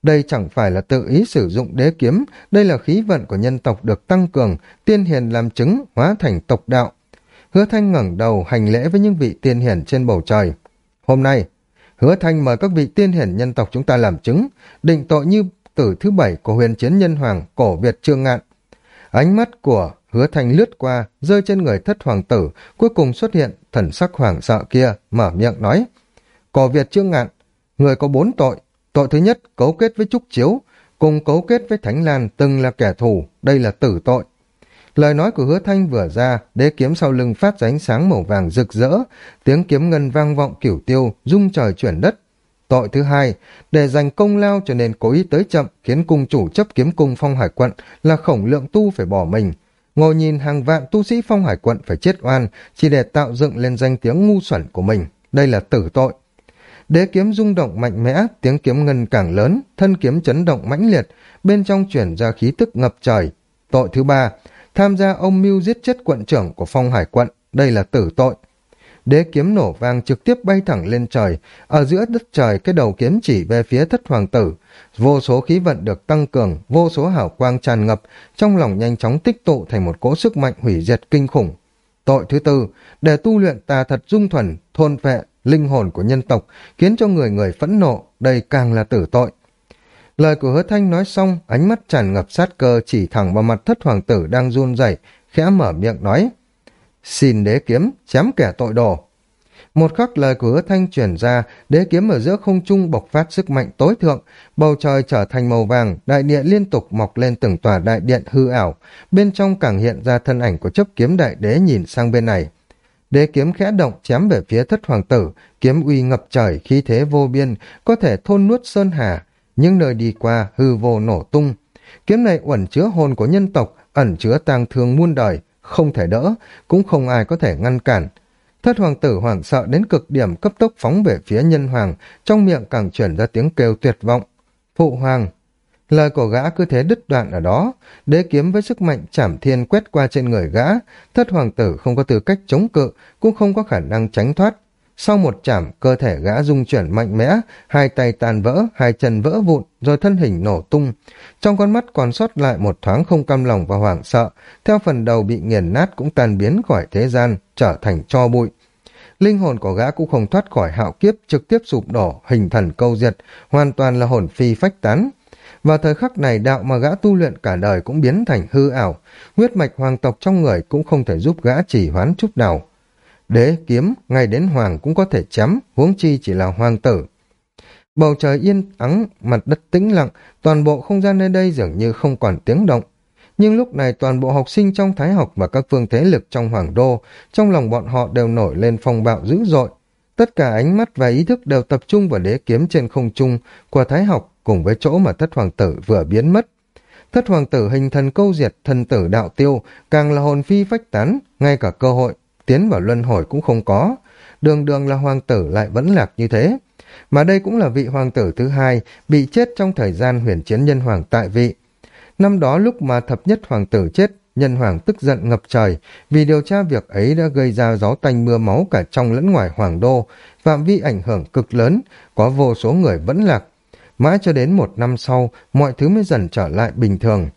Speaker 1: Đây chẳng phải là tự ý sử dụng đế kiếm, đây là khí vận của nhân tộc được tăng cường, tiên hiền làm chứng, hóa thành tộc đạo. Hứa Thanh ngẩng đầu hành lễ với những vị tiên hiền trên bầu trời. Hôm nay, Hứa Thanh mời các vị tiên hiển nhân tộc chúng ta làm chứng, định tội như tử thứ bảy của huyền chiến nhân hoàng cổ Việt Trương Ngạn. Ánh mắt của Hứa Thanh lướt qua, rơi trên người thất hoàng tử, cuối cùng xuất hiện thần sắc hoảng sợ kia, mở miệng nói. Cổ Việt Trương Ngạn, người có bốn tội. Tội thứ nhất, cấu kết với Trúc Chiếu, cùng cấu kết với Thánh Lan từng là kẻ thù, đây là tử tội. Lời nói của hứa thanh vừa ra, đế kiếm sau lưng phát ra ánh sáng màu vàng rực rỡ, tiếng kiếm ngân vang vọng kiểu tiêu, rung trời chuyển đất. Tội thứ hai, để giành công lao cho nên cố ý tới chậm, khiến cung chủ chấp kiếm cung phong hải quận là khổng lượng tu phải bỏ mình. Ngồi nhìn hàng vạn tu sĩ phong hải quận phải chết oan, chỉ để tạo dựng lên danh tiếng ngu xuẩn của mình. Đây là tử tội. Đế kiếm rung động mạnh mẽ, tiếng kiếm ngân càng lớn, thân kiếm chấn động mãnh liệt, bên trong chuyển ra khí tức ngập trời. Tội thứ ba, tham gia ông mưu giết chết quận trưởng của phong hải quận, đây là tử tội. Đế kiếm nổ vang trực tiếp bay thẳng lên trời, ở giữa đất trời cái đầu kiếm chỉ về phía thất hoàng tử. Vô số khí vận được tăng cường, vô số hảo quang tràn ngập, trong lòng nhanh chóng tích tụ thành một cỗ sức mạnh hủy diệt kinh khủng. Tội thứ tư, để tu luyện tà thật dung thuần, thôn phệ, linh hồn của nhân tộc, khiến cho người người phẫn nộ, đây càng là tử tội. Lời của hứa thanh nói xong, ánh mắt tràn ngập sát cơ chỉ thẳng vào mặt thất hoàng tử đang run rẩy, khẽ mở miệng nói. Xin đế kiếm, chém kẻ tội đồ. Một khắc lời của hứa thanh chuyển ra, đế kiếm ở giữa không trung bộc phát sức mạnh tối thượng, bầu trời trở thành màu vàng, đại địa liên tục mọc lên từng tòa đại điện hư ảo, bên trong càng hiện ra thân ảnh của chấp kiếm đại đế nhìn sang bên này. Đế kiếm khẽ động chém về phía thất hoàng tử, kiếm uy ngập trời, khí thế vô biên, có thể thôn nuốt sơn hà, những nơi đi qua hư vô nổ tung. Kiếm này ẩn chứa hồn của nhân tộc, ẩn chứa tang thương muôn đời, không thể đỡ, cũng không ai có thể ngăn cản. Thất hoàng tử hoảng sợ đến cực điểm cấp tốc phóng về phía nhân hoàng, trong miệng càng chuyển ra tiếng kêu tuyệt vọng. Phụ hoàng! Lời của gã cứ thế đứt đoạn ở đó, đế kiếm với sức mạnh chảm thiên quét qua trên người gã, thất hoàng tử không có tư cách chống cự, cũng không có khả năng tránh thoát, sau một chạm, cơ thể gã rung chuyển mạnh mẽ, hai tay tàn vỡ, hai chân vỡ vụn, rồi thân hình nổ tung. Trong con mắt còn sót lại một thoáng không cam lòng và hoảng sợ, theo phần đầu bị nghiền nát cũng tan biến khỏi thế gian, trở thành cho bụi. Linh hồn của gã cũng không thoát khỏi hạo kiếp, trực tiếp sụp đổ, hình thần câu diệt, hoàn toàn là hồn phi phách tán. Vào thời khắc này đạo mà gã tu luyện cả đời cũng biến thành hư ảo, huyết mạch hoàng tộc trong người cũng không thể giúp gã chỉ hoán chút nào. Đế kiếm, ngay đến hoàng cũng có thể chém, huống chi chỉ là hoàng tử. Bầu trời yên ắng, mặt đất tĩnh lặng, toàn bộ không gian nơi đây dường như không còn tiếng động. Nhưng lúc này toàn bộ học sinh trong thái học và các phương thế lực trong hoàng đô, trong lòng bọn họ đều nổi lên phong bạo dữ dội. Tất cả ánh mắt và ý thức đều tập trung vào đế kiếm trên không trung của thái học cùng với chỗ mà thất hoàng tử vừa biến mất. Thất hoàng tử hình thần câu diệt, thần tử đạo tiêu, càng là hồn phi phách tán, ngay cả cơ hội tiến vào luân hồi cũng không có. Đường đường là hoàng tử lại vẫn lạc như thế. Mà đây cũng là vị hoàng tử thứ hai bị chết trong thời gian huyền chiến nhân hoàng tại vị. Năm đó lúc mà thập nhất hoàng tử chết, nhân hoàng tức giận ngập trời vì điều tra việc ấy đã gây ra gió tanh mưa máu cả trong lẫn ngoài hoàng đô, phạm vi ảnh hưởng cực lớn, có vô số người vẫn lạc. Mãi cho đến một năm sau, mọi thứ mới dần trở lại bình thường.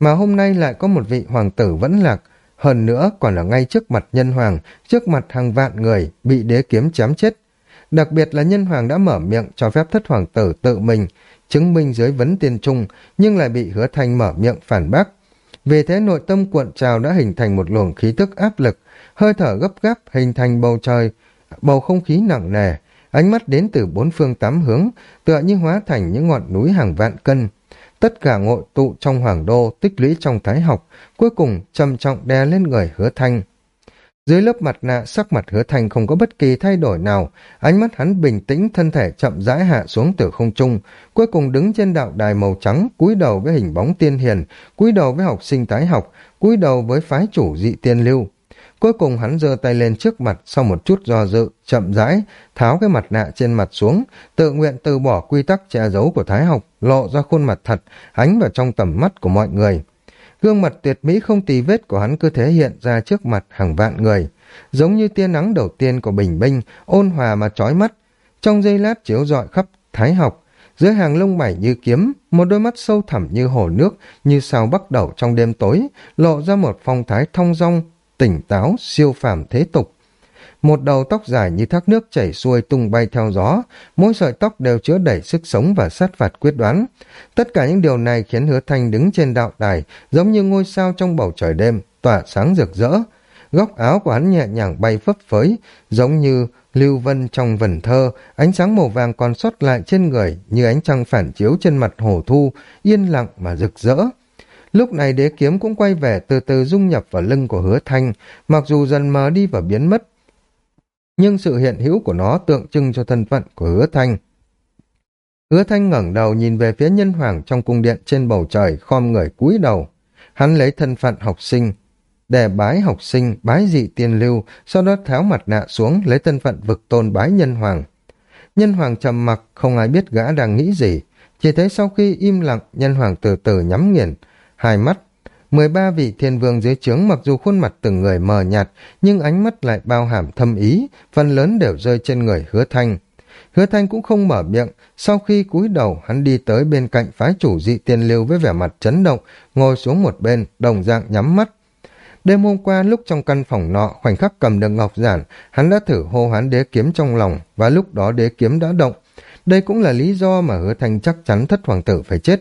Speaker 1: Mà hôm nay lại có một vị hoàng tử vẫn lạc, hơn nữa còn là ngay trước mặt nhân hoàng, trước mặt hàng vạn người bị đế kiếm chém chết. Đặc biệt là nhân hoàng đã mở miệng cho phép thất hoàng tử tự mình, chứng minh giới vấn tiên trung, nhưng lại bị hứa thanh mở miệng phản bác. Vì thế nội tâm cuộn trào đã hình thành một luồng khí tức áp lực, hơi thở gấp gáp hình thành bầu trời, bầu không khí nặng nề, ánh mắt đến từ bốn phương tám hướng, tựa như hóa thành những ngọn núi hàng vạn cân. Tất cả ngộ tụ trong hoàng đô, tích lũy trong thái học, cuối cùng trầm trọng đè lên người hứa thanh. Dưới lớp mặt nạ, sắc mặt hứa thanh không có bất kỳ thay đổi nào, ánh mắt hắn bình tĩnh, thân thể chậm rãi hạ xuống từ không trung, cuối cùng đứng trên đạo đài màu trắng, cúi đầu với hình bóng tiên hiền, cúi đầu với học sinh tái học, cúi đầu với phái chủ dị tiên lưu. Cuối cùng hắn giơ tay lên trước mặt sau một chút do dự, chậm rãi, tháo cái mặt nạ trên mặt xuống, tự nguyện từ bỏ quy tắc che giấu của Thái học, lộ ra khuôn mặt thật, ánh vào trong tầm mắt của mọi người. Gương mặt tuyệt mỹ không tì vết của hắn cứ thế hiện ra trước mặt hàng vạn người, giống như tia nắng đầu tiên của bình minh, ôn hòa mà trói mắt. Trong giây lát chiếu rọi khắp thái học, dưới hàng lông mày như kiếm, một đôi mắt sâu thẳm như hồ nước, như sao bắt đầu trong đêm tối, lộ ra một phong thái thong dong, tỉnh táo, siêu phàm thế tục. Một đầu tóc dài như thác nước chảy xuôi tung bay theo gió, mỗi sợi tóc đều chứa đầy sức sống và sát phạt quyết đoán. Tất cả những điều này khiến hứa thanh đứng trên đạo đài, giống như ngôi sao trong bầu trời đêm, tỏa sáng rực rỡ. Góc áo của hắn nhẹ nhàng bay phấp phới, giống như lưu vân trong vần thơ, ánh sáng màu vàng còn sót lại trên người như ánh trăng phản chiếu trên mặt hồ thu, yên lặng mà rực rỡ. Lúc này đế kiếm cũng quay về từ từ dung nhập vào lưng của hứa thanh, mặc dù dần mờ đi và biến mất, nhưng sự hiện hữu của nó tượng trưng cho thân phận của hứa thanh. Hứa thanh ngẩng đầu nhìn về phía nhân hoàng trong cung điện trên bầu trời khom người cúi đầu. Hắn lấy thân phận học sinh, để bái học sinh, bái dị tiên lưu, sau đó tháo mặt nạ xuống lấy thân phận vực tôn bái nhân hoàng. Nhân hoàng trầm mặc, không ai biết gã đang nghĩ gì. Chỉ thấy sau khi im lặng, nhân hoàng từ từ nhắm nghiền, hai mắt 13 vị thiên vương dưới trướng mặc dù khuôn mặt từng người mờ nhạt, nhưng ánh mắt lại bao hàm thâm ý, phần lớn đều rơi trên người hứa thanh. Hứa thanh cũng không mở miệng, sau khi cúi đầu hắn đi tới bên cạnh phái chủ dị tiên lưu với vẻ mặt chấn động, ngồi xuống một bên, đồng dạng nhắm mắt. Đêm hôm qua lúc trong căn phòng nọ, khoảnh khắc cầm được ngọc giản, hắn đã thử hô hoán đế kiếm trong lòng, và lúc đó đế kiếm đã động. Đây cũng là lý do mà hứa thanh chắc chắn thất hoàng tử phải chết.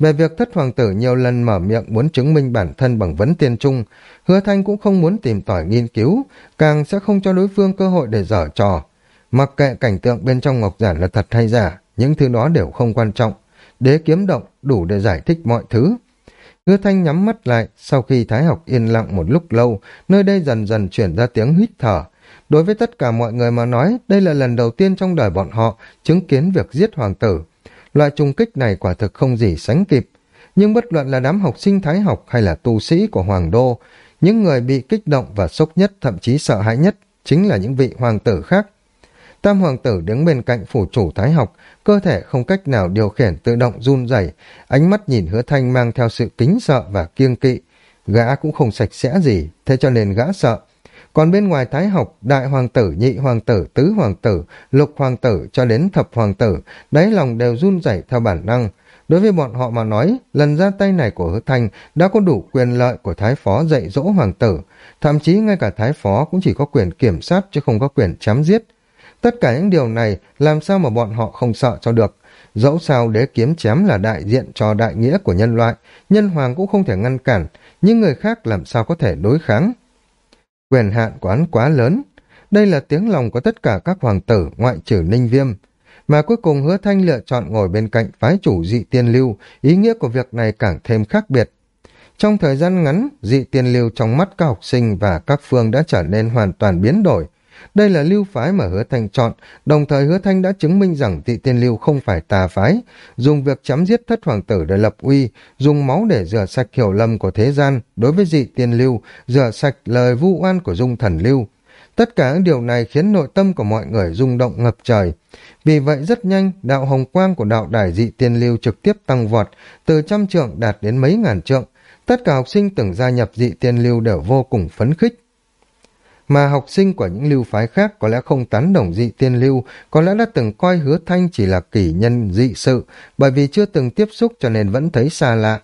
Speaker 1: Về việc thất hoàng tử nhiều lần mở miệng muốn chứng minh bản thân bằng vấn tiên trung, hứa thanh cũng không muốn tìm tỏi nghiên cứu, càng sẽ không cho đối phương cơ hội để dở trò. Mặc kệ cảnh tượng bên trong ngọc giản là thật hay giả, những thứ đó đều không quan trọng. Đế kiếm động đủ để giải thích mọi thứ. Hứa thanh nhắm mắt lại, sau khi Thái học yên lặng một lúc lâu, nơi đây dần dần chuyển ra tiếng hít thở. Đối với tất cả mọi người mà nói, đây là lần đầu tiên trong đời bọn họ chứng kiến việc giết hoàng tử. Loại trùng kích này quả thực không gì sánh kịp. Nhưng bất luận là đám học sinh thái học hay là tu sĩ của Hoàng Đô, những người bị kích động và sốc nhất thậm chí sợ hãi nhất chính là những vị hoàng tử khác. Tam hoàng tử đứng bên cạnh phủ chủ thái học, cơ thể không cách nào điều khiển tự động run rẩy, ánh mắt nhìn hứa thanh mang theo sự kính sợ và kiêng kỵ. Gã cũng không sạch sẽ gì, thế cho nên gã sợ. Còn bên ngoài thái học, đại hoàng tử, nhị hoàng tử, tứ hoàng tử, lục hoàng tử cho đến thập hoàng tử, đáy lòng đều run rẩy theo bản năng. Đối với bọn họ mà nói, lần ra tay này của hứa thanh đã có đủ quyền lợi của thái phó dạy dỗ hoàng tử. Thậm chí ngay cả thái phó cũng chỉ có quyền kiểm soát chứ không có quyền chém giết. Tất cả những điều này làm sao mà bọn họ không sợ cho được. Dẫu sao đế kiếm chém là đại diện cho đại nghĩa của nhân loại, nhân hoàng cũng không thể ngăn cản, nhưng người khác làm sao có thể đối kháng. Quyền hạn của hắn quá lớn. Đây là tiếng lòng của tất cả các hoàng tử ngoại trừ ninh viêm. Mà cuối cùng hứa thanh lựa chọn ngồi bên cạnh phái chủ dị tiên lưu, ý nghĩa của việc này càng thêm khác biệt. Trong thời gian ngắn, dị tiên lưu trong mắt các học sinh và các phương đã trở nên hoàn toàn biến đổi. Đây là lưu phái mà hứa thanh chọn, đồng thời hứa thanh đã chứng minh rằng dị tiên lưu không phải tà phái, dùng việc chấm giết thất hoàng tử để lập uy, dùng máu để rửa sạch hiểu lầm của thế gian đối với dị tiên lưu, rửa sạch lời vu oan của dung thần lưu. Tất cả những điều này khiến nội tâm của mọi người rung động ngập trời. Vì vậy rất nhanh, đạo hồng quang của đạo đài dị tiên lưu trực tiếp tăng vọt, từ trăm trượng đạt đến mấy ngàn trượng. Tất cả học sinh từng gia nhập dị tiên lưu đều vô cùng phấn khích. Mà học sinh của những lưu phái khác có lẽ không tán đồng dị tiên lưu, có lẽ đã từng coi hứa thanh chỉ là kỷ nhân dị sự, bởi vì chưa từng tiếp xúc cho nên vẫn thấy xa lạ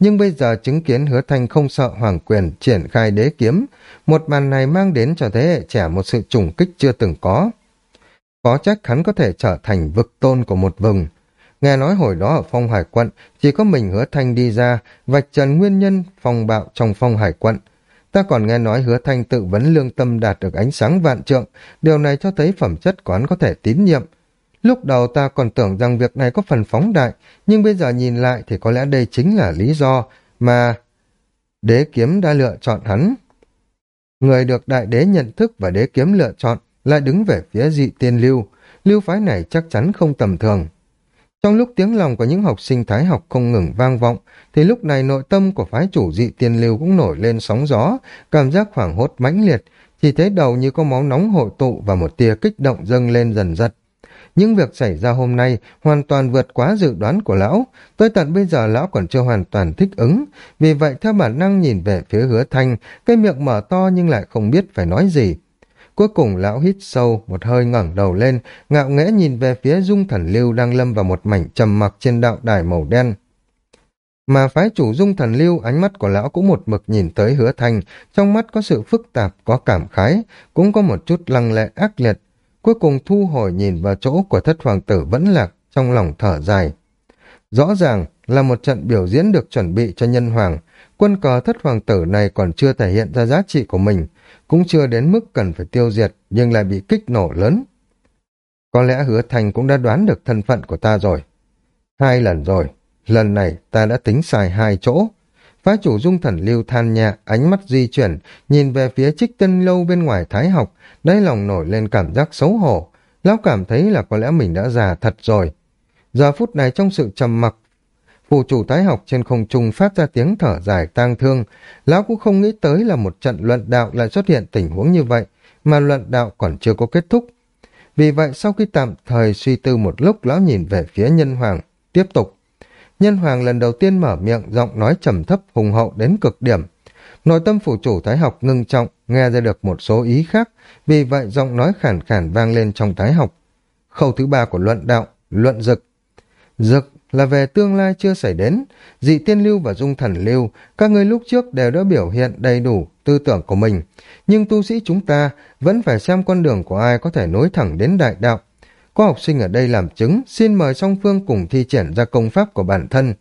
Speaker 1: nhưng bây giờ chứng kiến hứa thanh không sợ hoàng quyền triển khai đế kiếm, một màn này mang đến cho thế hệ trẻ một sự trùng kích chưa từng có. Có chắc hắn có thể trở thành vực tôn của một vùng. Nghe nói hồi đó ở phong hải quận, chỉ có mình hứa thanh đi ra, vạch trần nguyên nhân phong bạo trong phong hải quận. Ta còn nghe nói hứa thanh tự vấn lương tâm đạt được ánh sáng vạn trượng, điều này cho thấy phẩm chất của hắn có thể tín nhiệm, Lúc đầu ta còn tưởng rằng việc này có phần phóng đại, nhưng bây giờ nhìn lại thì có lẽ đây chính là lý do mà đế kiếm đã lựa chọn hắn. Người được đại đế nhận thức và đế kiếm lựa chọn lại đứng về phía dị tiên lưu. Lưu phái này chắc chắn không tầm thường. Trong lúc tiếng lòng của những học sinh thái học không ngừng vang vọng, thì lúc này nội tâm của phái chủ dị tiên lưu cũng nổi lên sóng gió, cảm giác hoảng hốt mãnh liệt, chỉ thấy đầu như có máu nóng hội tụ và một tia kích động dâng lên dần dật. Những việc xảy ra hôm nay hoàn toàn vượt quá dự đoán của lão, tới tận bây giờ lão còn chưa hoàn toàn thích ứng, vì vậy theo bản năng nhìn về phía hứa thanh, cái miệng mở to nhưng lại không biết phải nói gì. Cuối cùng lão hít sâu, một hơi ngẩng đầu lên, ngạo nghễ nhìn về phía dung thần lưu đang lâm vào một mảnh trầm mặc trên đạo đài màu đen. Mà phái chủ dung thần lưu, ánh mắt của lão cũng một mực nhìn tới hứa thanh, trong mắt có sự phức tạp, có cảm khái, cũng có một chút lăng lệ ác liệt, cuối cùng thu hồi nhìn vào chỗ của thất hoàng tử vẫn lạc trong lòng thở dài. Rõ ràng là một trận biểu diễn được chuẩn bị cho nhân hoàng, quân cờ thất hoàng tử này còn chưa thể hiện ra giá trị của mình, cũng chưa đến mức cần phải tiêu diệt nhưng lại bị kích nổ lớn. Có lẽ hứa thành cũng đã đoán được thân phận của ta rồi. Hai lần rồi, lần này ta đã tính sai hai chỗ. Phá chủ dung thần lưu than nhẹ, ánh mắt di chuyển, nhìn về phía trích tân lâu bên ngoài thái học, đáy lòng nổi lên cảm giác xấu hổ. Lão cảm thấy là có lẽ mình đã già thật rồi. Giờ phút này trong sự trầm mặc, phù chủ thái học trên không trung phát ra tiếng thở dài tang thương. Lão cũng không nghĩ tới là một trận luận đạo lại xuất hiện tình huống như vậy, mà luận đạo còn chưa có kết thúc. Vì vậy sau khi tạm thời suy tư một lúc lão nhìn về phía nhân hoàng, tiếp tục. Nhân hoàng lần đầu tiên mở miệng giọng nói trầm thấp hùng hậu đến cực điểm. Nội tâm phủ chủ thái học ngưng trọng, nghe ra được một số ý khác, vì vậy giọng nói khản khản vang lên trong thái học. Khâu thứ ba của luận đạo, luận dực. Dực là về tương lai chưa xảy đến, dị tiên lưu và dung thần lưu, các ngươi lúc trước đều đã biểu hiện đầy đủ tư tưởng của mình, nhưng tu sĩ chúng ta vẫn phải xem con đường của ai có thể nối thẳng đến đại đạo. Có học sinh ở đây làm chứng, xin mời song phương cùng thi triển ra công pháp của bản thân.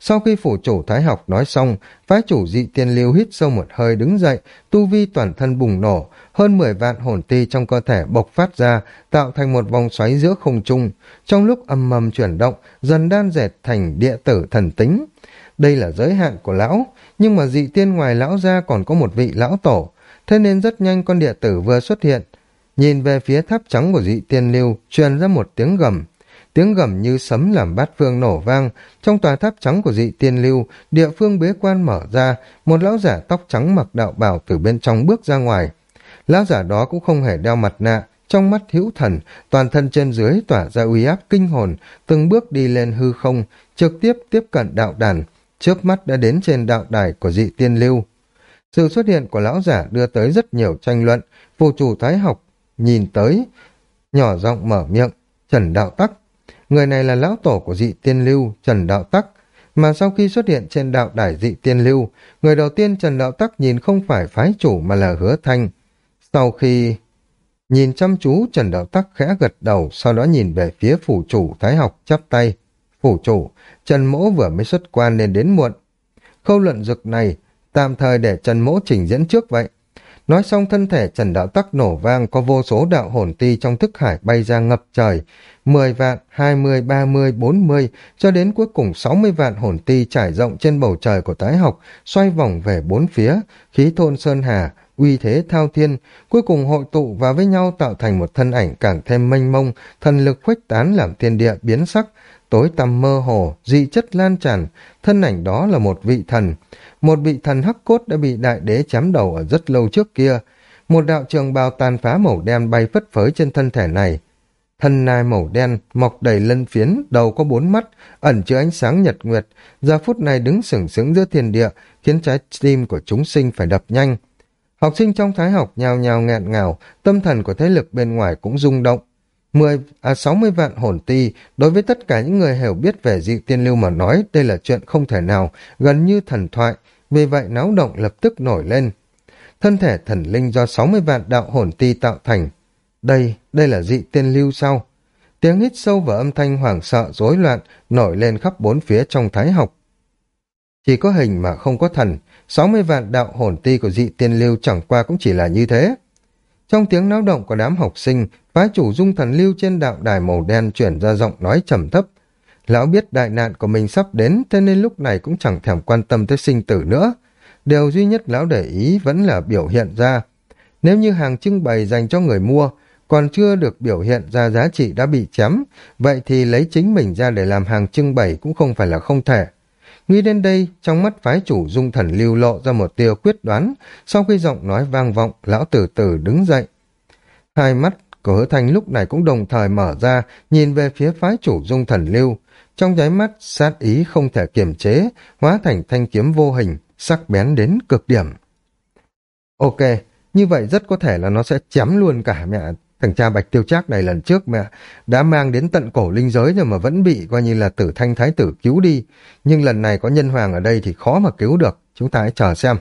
Speaker 1: Sau khi phủ chủ thái học nói xong, phái chủ dị tiên lưu hít sâu một hơi đứng dậy, tu vi toàn thân bùng nổ, hơn 10 vạn hồn ti trong cơ thể bộc phát ra, tạo thành một vòng xoáy giữa không trung. Trong lúc âm mầm chuyển động, dần đan dệt thành địa tử thần tính. Đây là giới hạn của lão, nhưng mà dị tiên ngoài lão ra còn có một vị lão tổ, thế nên rất nhanh con địa tử vừa xuất hiện. Nhìn về phía tháp trắng của dị tiên lưu, truyền ra một tiếng gầm. Tiếng gầm như sấm làm bát phương nổ vang, trong tòa tháp trắng của dị tiên lưu, địa phương bế quan mở ra, một lão giả tóc trắng mặc đạo bào từ bên trong bước ra ngoài. Lão giả đó cũng không hề đeo mặt nạ, trong mắt hữu thần, toàn thân trên dưới tỏa ra uy áp kinh hồn, từng bước đi lên hư không, trực tiếp tiếp cận đạo đàn, trước mắt đã đến trên đạo đài của dị tiên lưu. Sự xuất hiện của lão giả đưa tới rất nhiều tranh luận, phù chủ thái học nhìn tới, nhỏ giọng mở miệng, Trần Đạo Tắc. Người này là lão tổ của dị tiên lưu, Trần Đạo Tắc, mà sau khi xuất hiện trên đạo đài dị tiên lưu, người đầu tiên Trần Đạo Tắc nhìn không phải phái chủ mà là hứa thanh. Sau khi nhìn chăm chú, Trần Đạo Tắc khẽ gật đầu, sau đó nhìn về phía phủ chủ Thái học chắp tay. Phủ chủ, Trần Mỗ vừa mới xuất quan nên đến muộn. Khâu luận dực này, tạm thời để Trần Mỗ trình diễn trước vậy. Nói xong thân thể Trần Đạo Tắc nổ vang có vô số đạo hồn ti trong thức hải bay ra ngập trời. 10 vạn, 20, 30, 40, cho đến cuối cùng 60 vạn hồn ti trải rộng trên bầu trời của tái học, xoay vòng về bốn phía, khí thôn Sơn Hà, uy thế thao thiên, cuối cùng hội tụ vào với nhau tạo thành một thân ảnh càng thêm mênh mông, thần lực khuếch tán làm thiên địa biến sắc, tối tăm mơ hồ, dị chất lan tràn, thân ảnh đó là một vị thần. Một vị thần hắc cốt đã bị đại đế chém đầu ở rất lâu trước kia. Một đạo trường bào tàn phá màu đen bay phất phới trên thân thể này. Thân nai màu đen, mọc đầy lân phiến, đầu có bốn mắt, ẩn chứa ánh sáng nhật nguyệt, giờ phút này đứng sừng sững giữa thiên địa, khiến trái tim của chúng sinh phải đập nhanh. Học sinh trong thái học nhào nhào nghẹn ngào, tâm thần của thế lực bên ngoài cũng rung động. 10 à 60 vạn hồn ti, đối với tất cả những người hiểu biết về dị tiên lưu mà nói, đây là chuyện không thể nào, gần như thần thoại, vì vậy náo động lập tức nổi lên. Thân thể thần linh do 60 vạn đạo hồn ti tạo thành. Đây, đây là dị tiên lưu sao? Tiếng hít sâu và âm thanh hoảng sợ rối loạn nổi lên khắp bốn phía trong thái học. Chỉ có hình mà không có thần, 60 vạn đạo hồn ti của dị tiên lưu chẳng qua cũng chỉ là như thế. Trong tiếng náo động của đám học sinh, phái chủ dung thần lưu trên đạo đài màu đen chuyển ra giọng nói trầm thấp. Lão biết đại nạn của mình sắp đến, thế nên lúc này cũng chẳng thèm quan tâm tới sinh tử nữa. Điều duy nhất lão để ý vẫn là biểu hiện ra. Nếu như hàng trưng bày dành cho người mua, còn chưa được biểu hiện ra giá trị đã bị chém, vậy thì lấy chính mình ra để làm hàng trưng bày cũng không phải là không thể. Nghĩ đến đây, trong mắt phái chủ dung thần lưu lộ ra một tia quyết đoán, sau khi giọng nói vang vọng, lão từ từ đứng dậy. Hai mắt của hứa thanh lúc này cũng đồng thời mở ra, nhìn về phía phái chủ dung thần lưu. Trong nháy mắt, sát ý không thể kiềm chế, hóa thành thanh kiếm vô hình, sắc bén đến cực điểm. Ok, như vậy rất có thể là nó sẽ chém luôn cả mẹ Thằng cha Bạch Tiêu Trác này lần trước mẹ đã mang đến tận cổ linh giới rồi mà vẫn bị coi như là tử thanh thái tử cứu đi. Nhưng lần này có nhân hoàng ở đây thì khó mà cứu được. Chúng ta hãy chờ xem.